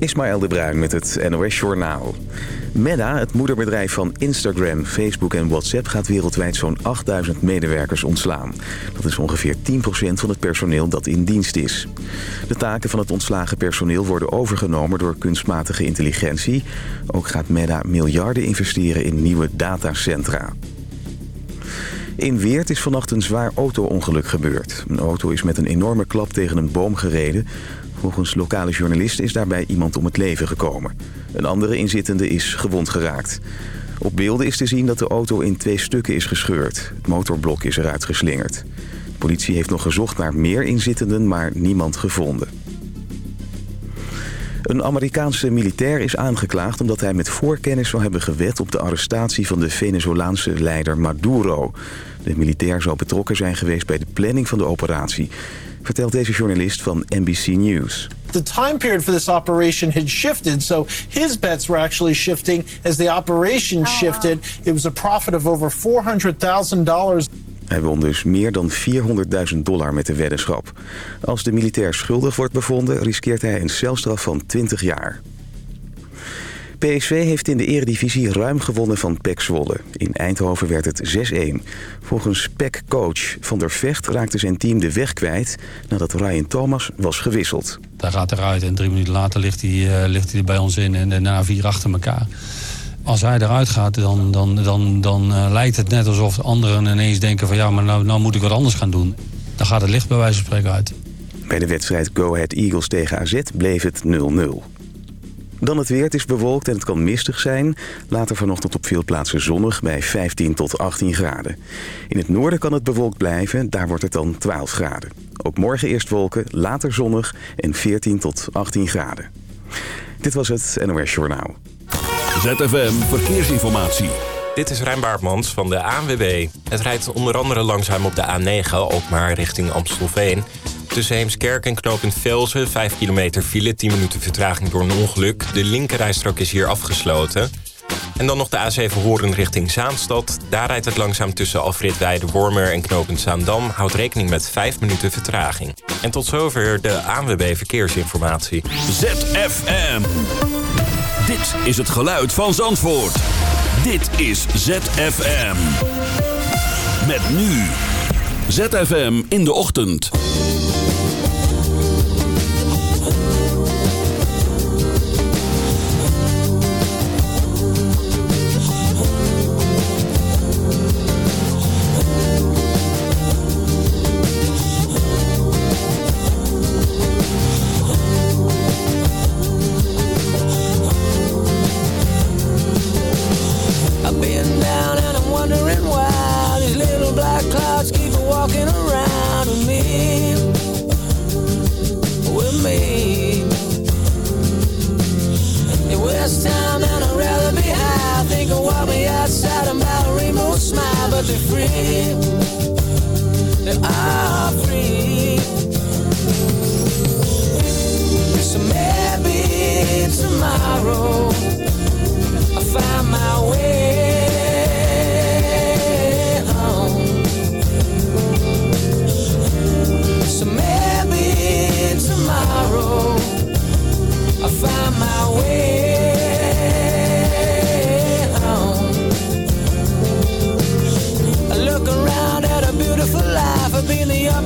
Ismaël de Bruin met het NOS Journaal. Meta, het moederbedrijf van Instagram, Facebook en WhatsApp... gaat wereldwijd zo'n 8000 medewerkers ontslaan. Dat is ongeveer 10% van het personeel dat in dienst is. De taken van het ontslagen personeel worden overgenomen door kunstmatige intelligentie. Ook gaat Meta miljarden investeren in nieuwe datacentra. In Weert is vannacht een zwaar auto-ongeluk gebeurd. Een auto is met een enorme klap tegen een boom gereden. Volgens lokale journalisten is daarbij iemand om het leven gekomen. Een andere inzittende is gewond geraakt. Op beelden is te zien dat de auto in twee stukken is gescheurd. Het motorblok is eruit geslingerd. Politie heeft nog gezocht naar meer inzittenden, maar niemand gevonden. Een Amerikaanse militair is aangeklaagd omdat hij met voorkennis zou hebben gewet op de arrestatie van de Venezolaanse leider Maduro. De militair zou betrokken zijn geweest bij de planning van de operatie, vertelt deze journalist van NBC News. The time period for this operation had shifted, so his bets were actually shifting as the operation shifted. It was a profit of over $400,000. Hij won dus meer dan 400.000 dollar met de weddenschap. Als de militair schuldig wordt bevonden, riskeert hij een celstraf van 20 jaar. PSV heeft in de eredivisie ruim gewonnen van PEC Zwolle. In Eindhoven werd het 6-1. Volgens PEC-coach Van der Vecht raakte zijn team de weg kwijt... nadat Ryan Thomas was gewisseld. Hij gaat eruit en drie minuten later ligt hij, uh, ligt hij bij ons in... en daarna vier achter elkaar. Als hij eruit gaat, dan, dan, dan, dan uh, lijkt het net alsof anderen ineens denken... van ja, maar nou, nou moet ik wat anders gaan doen. Dan gaat het licht bij wijze van spreken uit. Bij de wedstrijd Go Ahead Eagles tegen AZ bleef het 0-0. Dan het weer. Het is bewolkt en het kan mistig zijn. Later vanochtend op veel plaatsen zonnig bij 15 tot 18 graden. In het noorden kan het bewolkt blijven. Daar wordt het dan 12 graden. Ook morgen eerst wolken, later zonnig en 14 tot 18 graden. Dit was het NOS Journaal. ZFM Verkeersinformatie. Dit is Rijn Baartmans van de ANWB. Het rijdt onder andere langzaam op de A9, ook maar richting Amstelveen. Tussen Heemskerk en knooppunt Velzen, 5 kilometer file, 10 minuten vertraging door een ongeluk. De linkerrijstrook is hier afgesloten. En dan nog de A7 Horen richting Zaanstad. Daar rijdt het langzaam tussen Alfred Weide-Wormer en knooppunt Zaandam. Houdt rekening met 5 minuten vertraging. En tot zover de ANWB Verkeersinformatie. ZFM. Dit is het geluid van Zandvoort. Dit is ZFM. Met nu. ZFM in de ochtend.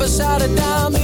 beside a dime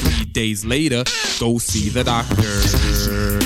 Three days later, go see the doctor.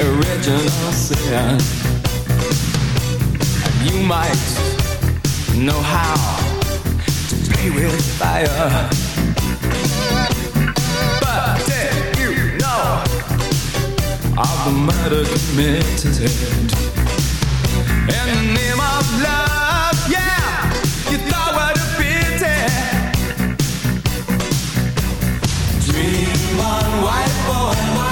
original sin. And you might know how to play with fire. But did you know of the murder committed in the name of love? Yeah, you thought what a pity. Dream on, white boy.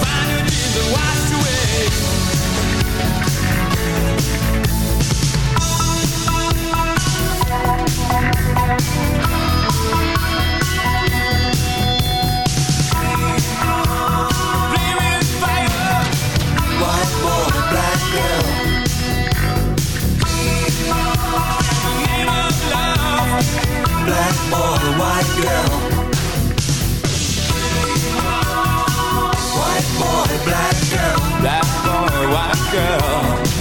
Find a reason, wash away. black boy, the white girl. White boy, black girl. Black boy, white girl.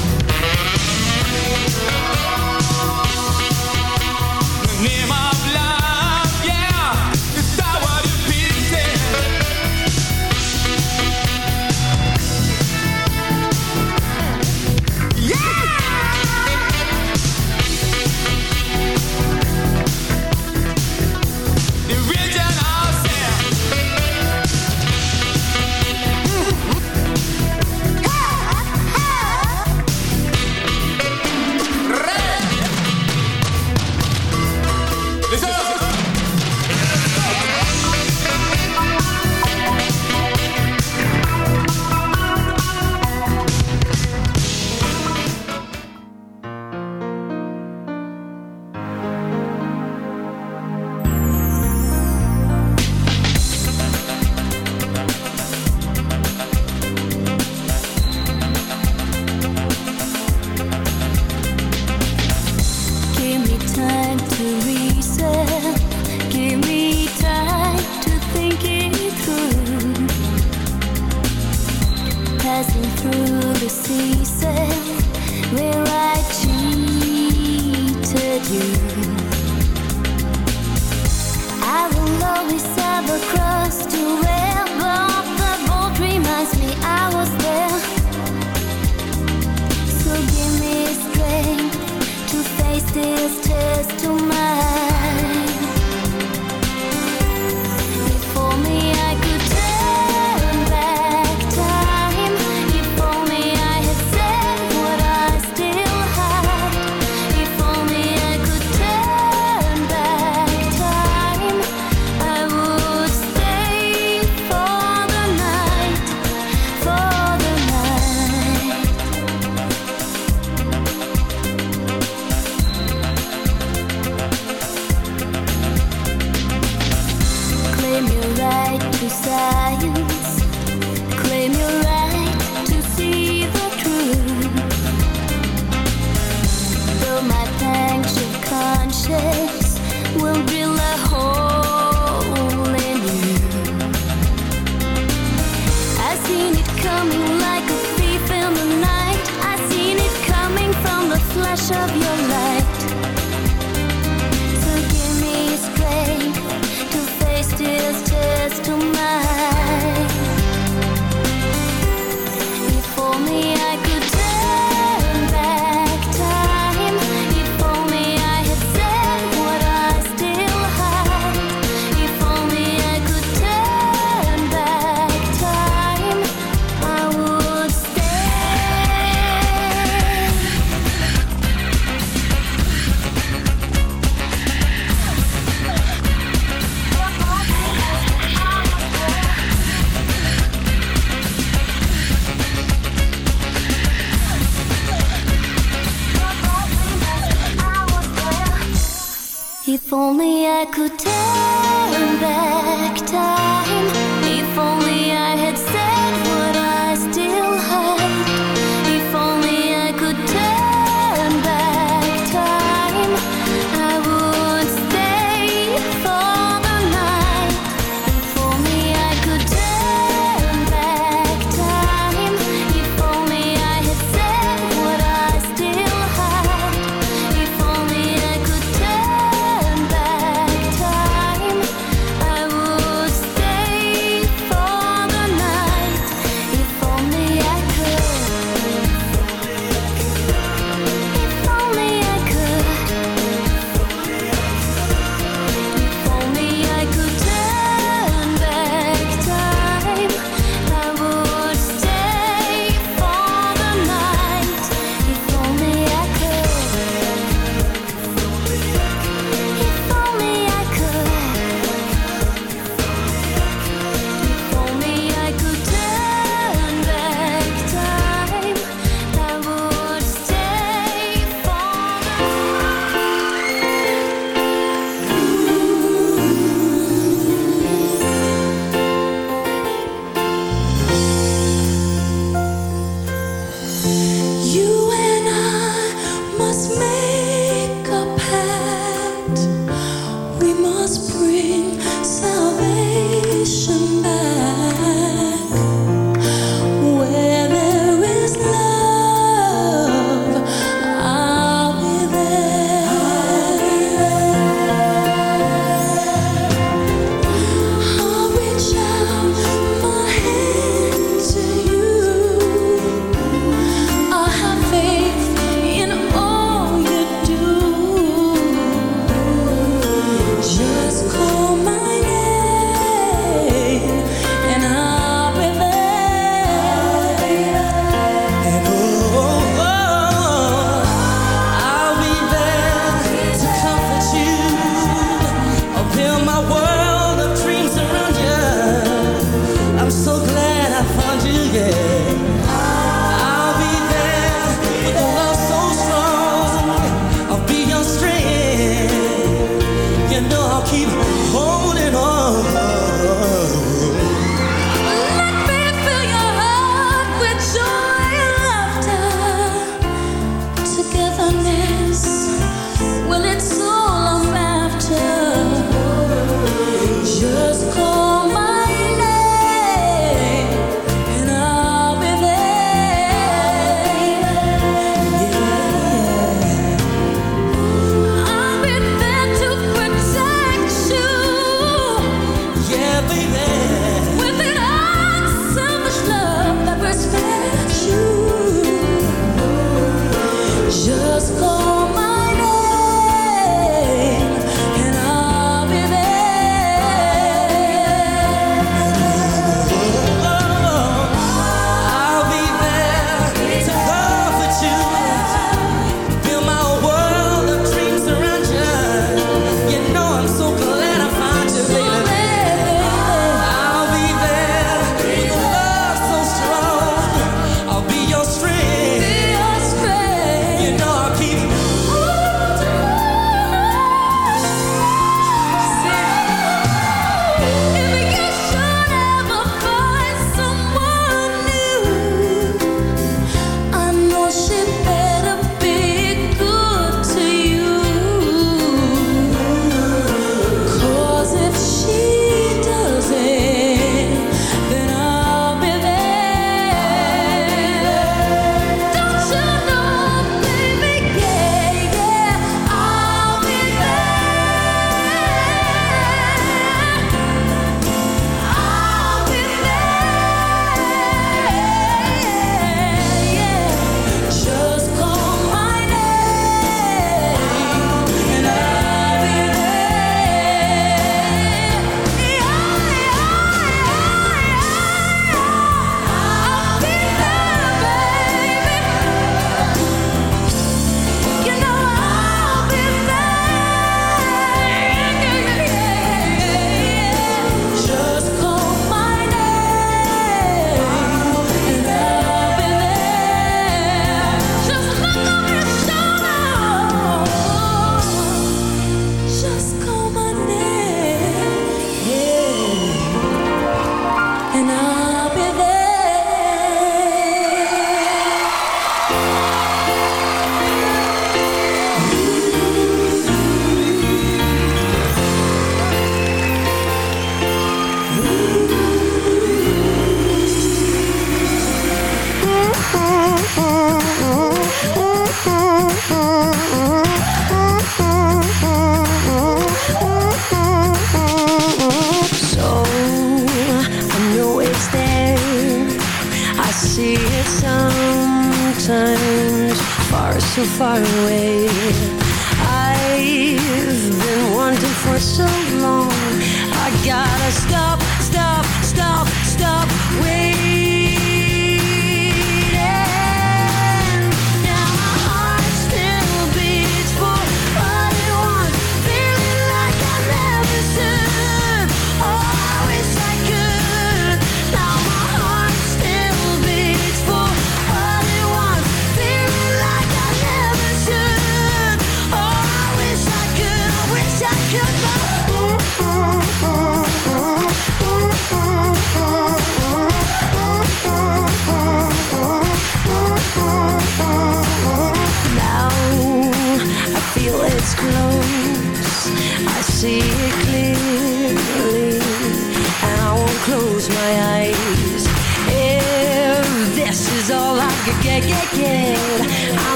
yeah, yeah.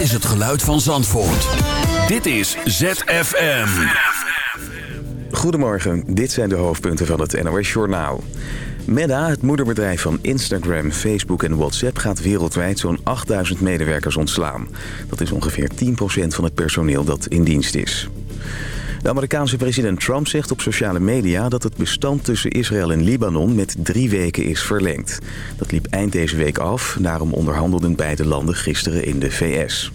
Dit is het geluid van Zandvoort. Dit is ZFM. Goedemorgen, dit zijn de hoofdpunten van het NOS-journaal. Meta, het moederbedrijf van Instagram, Facebook en WhatsApp... gaat wereldwijd zo'n 8000 medewerkers ontslaan. Dat is ongeveer 10% van het personeel dat in dienst is. De Amerikaanse president Trump zegt op sociale media dat het bestand tussen Israël en Libanon met drie weken is verlengd. Dat liep eind deze week af, daarom onderhandelden beide landen gisteren in de VS.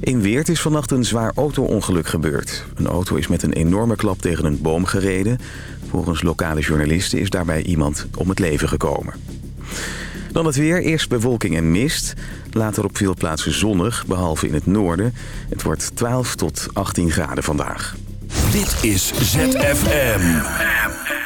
In Weert is vannacht een zwaar auto-ongeluk gebeurd. Een auto is met een enorme klap tegen een boom gereden. Volgens lokale journalisten is daarbij iemand om het leven gekomen. Dan het weer, eerst bewolking en mist. Later op veel plaatsen zonnig, behalve in het noorden. Het wordt 12 tot 18 graden vandaag. Dit is ZFM.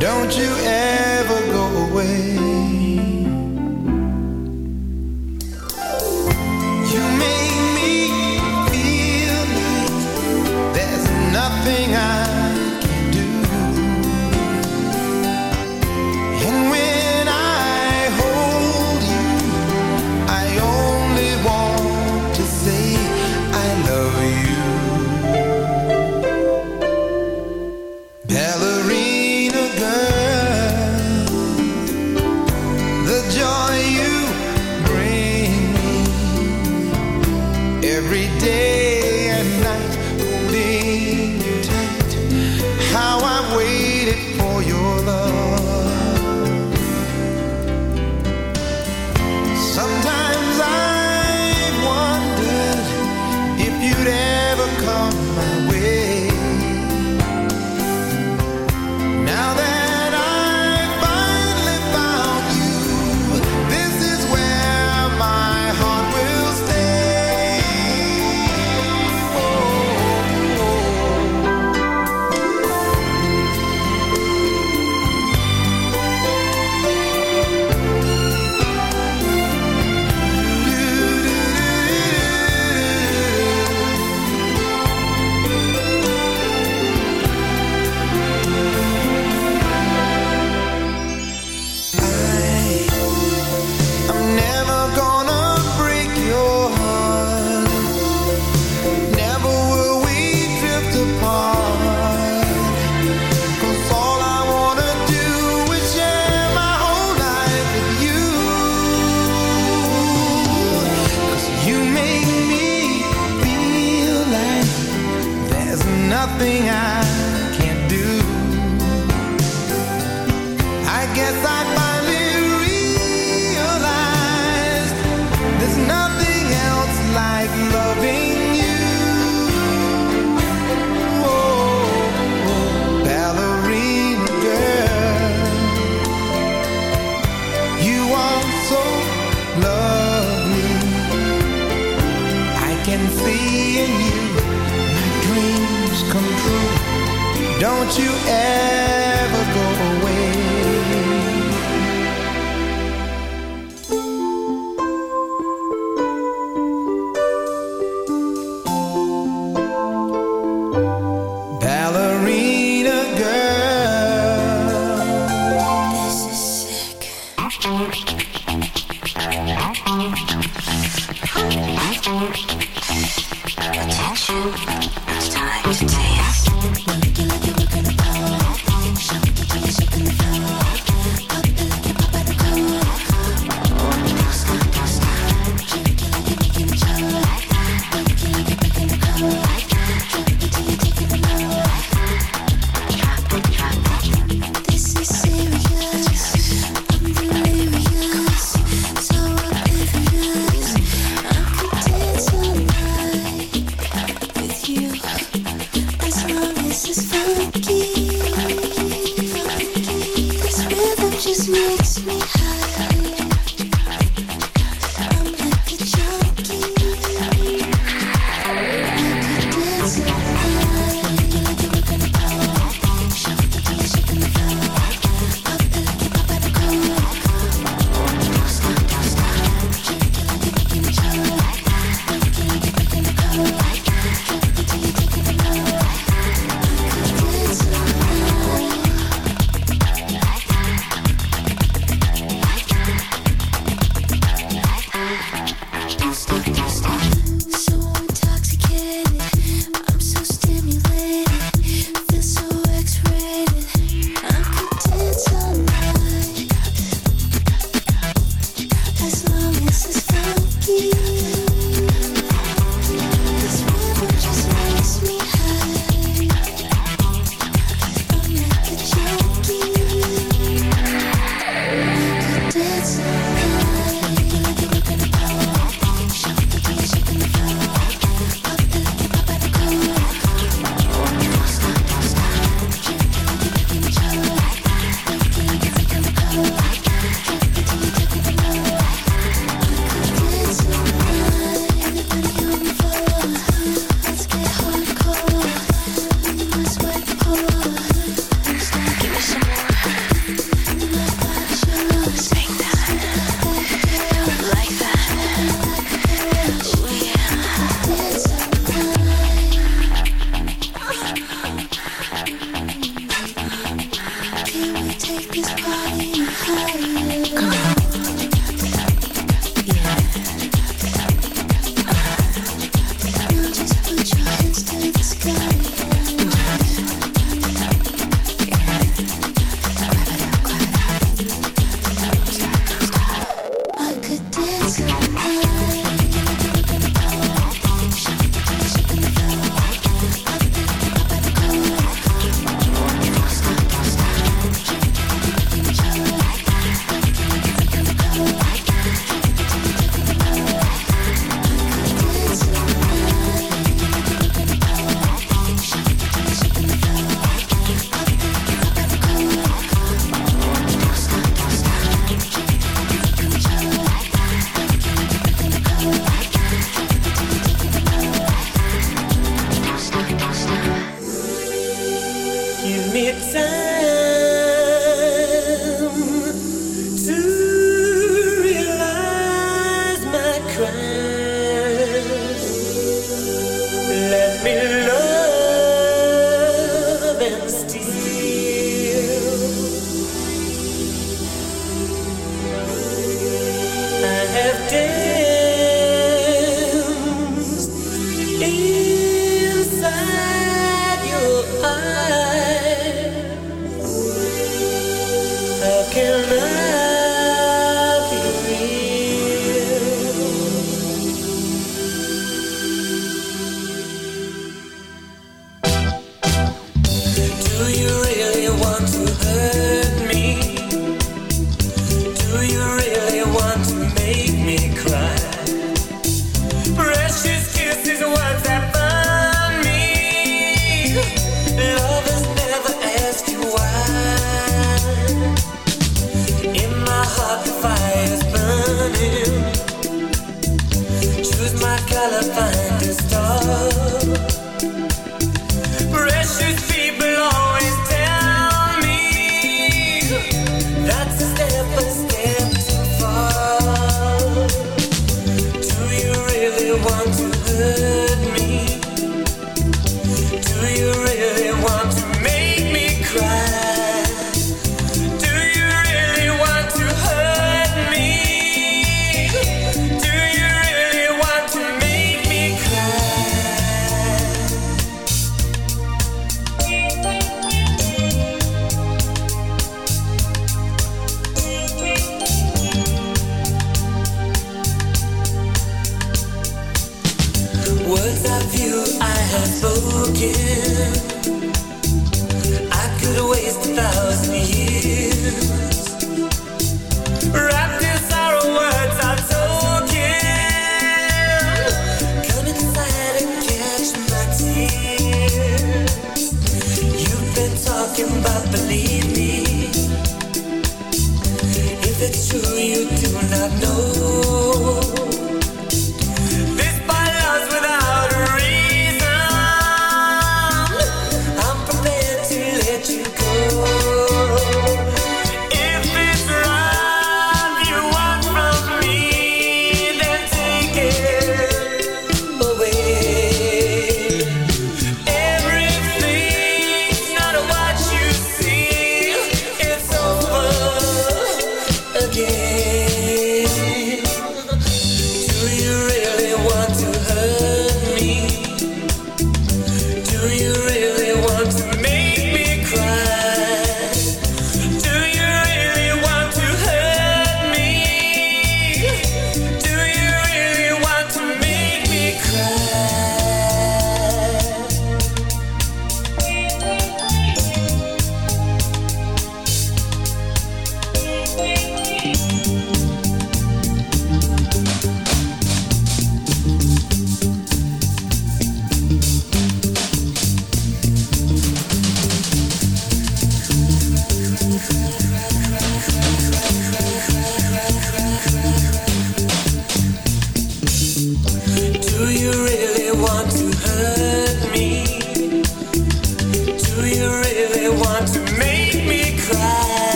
Don't you ever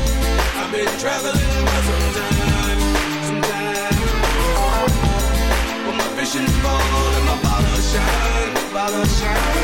I've been traveling for some my and my bottle shine, bottle shine,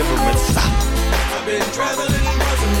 deliverance. I've been traveling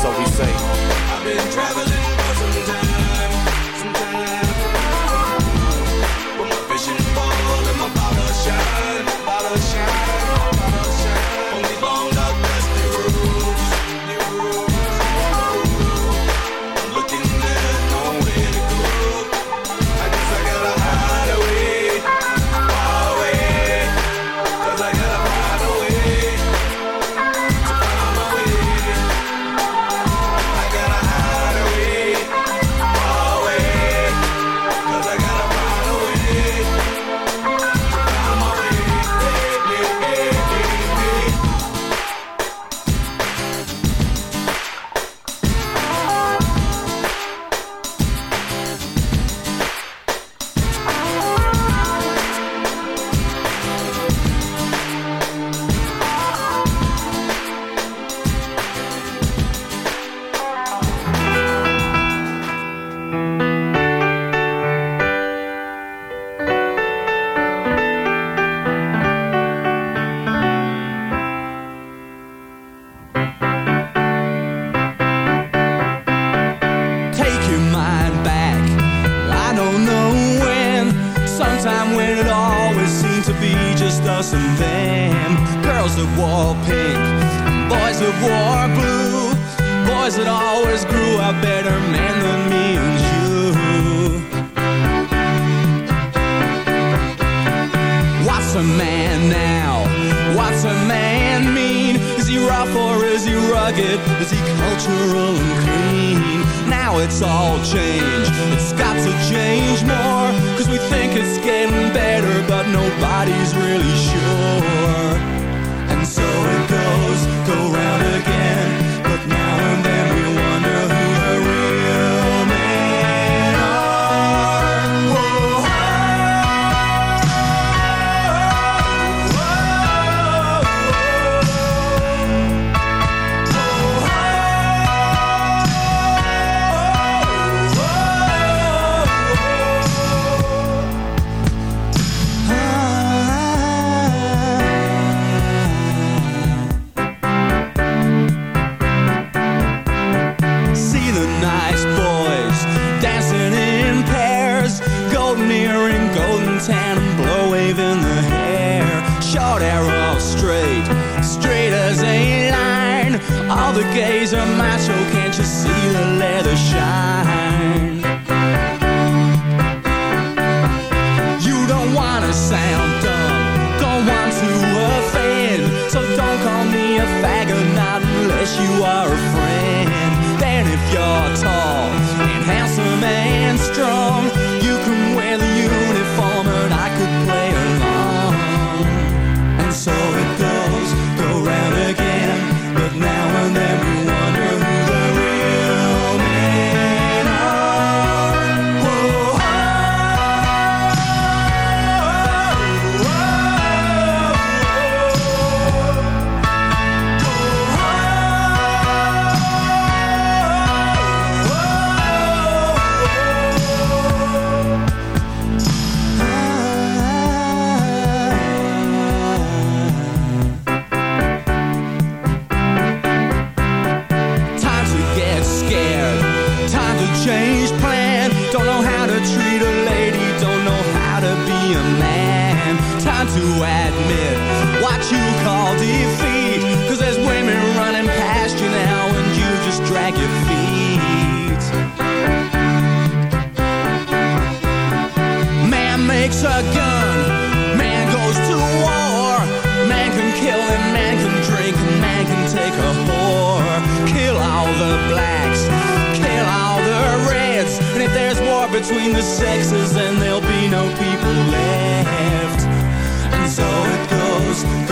so he's say, I've been traveling. between the sexes and there'll be no people left. And so it goes.